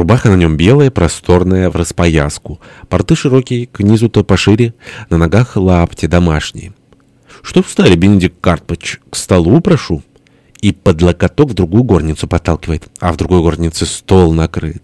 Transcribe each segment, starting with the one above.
Рубаха на нем белая, просторная, в распояску. Порты широкие, к низу-то пошире, на ногах лапти домашние. «Что встали, Бенедикт Карпович? К столу прошу». И под локоток в другую горницу подталкивает, а в другой горнице стол накрыт.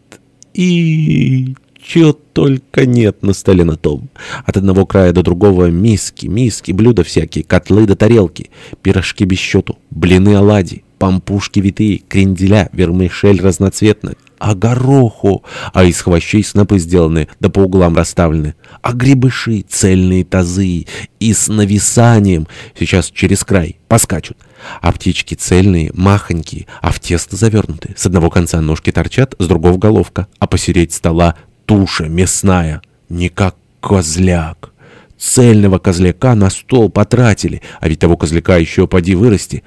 И чего только нет на столе на том. От одного края до другого миски, миски, блюда всякие, котлы до тарелки, пирожки без счету, блины оладьи, пампушки витые, кренделя, вермишель разноцветная, а гороху, а из хвощей снопы сделаны, да по углам расставлены, а грибыши, цельные тазы и с нависанием, сейчас через край, поскачут. А птички цельные, махонькие, а в тесто завернуты. С одного конца ножки торчат, с другого головка, а посереть стола туша мясная, не как козляк. Цельного козляка на стол потратили, а ведь того козляка еще поди вырасти.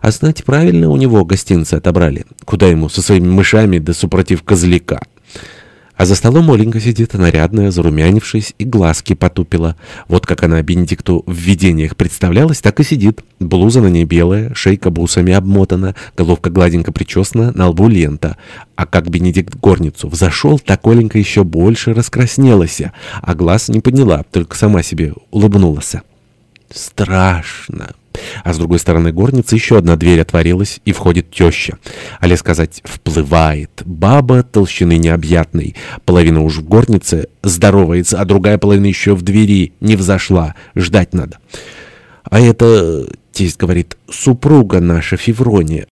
А знаете, правильно у него гостинцы отобрали. Куда ему со своими мышами да супротив козляка? А за столом Оленька сидит, нарядная, зарумянившись, и глазки потупила. Вот как она Бенедикту в видениях представлялась, так и сидит. Блуза на ней белая, шейка бусами обмотана, головка гладенько причесана, на лбу лента. А как Бенедикт горницу взошел, так Оленька еще больше раскраснелась, а глаз не подняла, только сама себе улыбнулась. «Страшно!» А с другой стороны горницы еще одна дверь отворилась, и входит теща. Али сказать, вплывает. Баба толщины необъятной. Половина уж в горнице здоровается, а другая половина еще в двери не взошла. Ждать надо. А это, тесть говорит, супруга наша Феврония.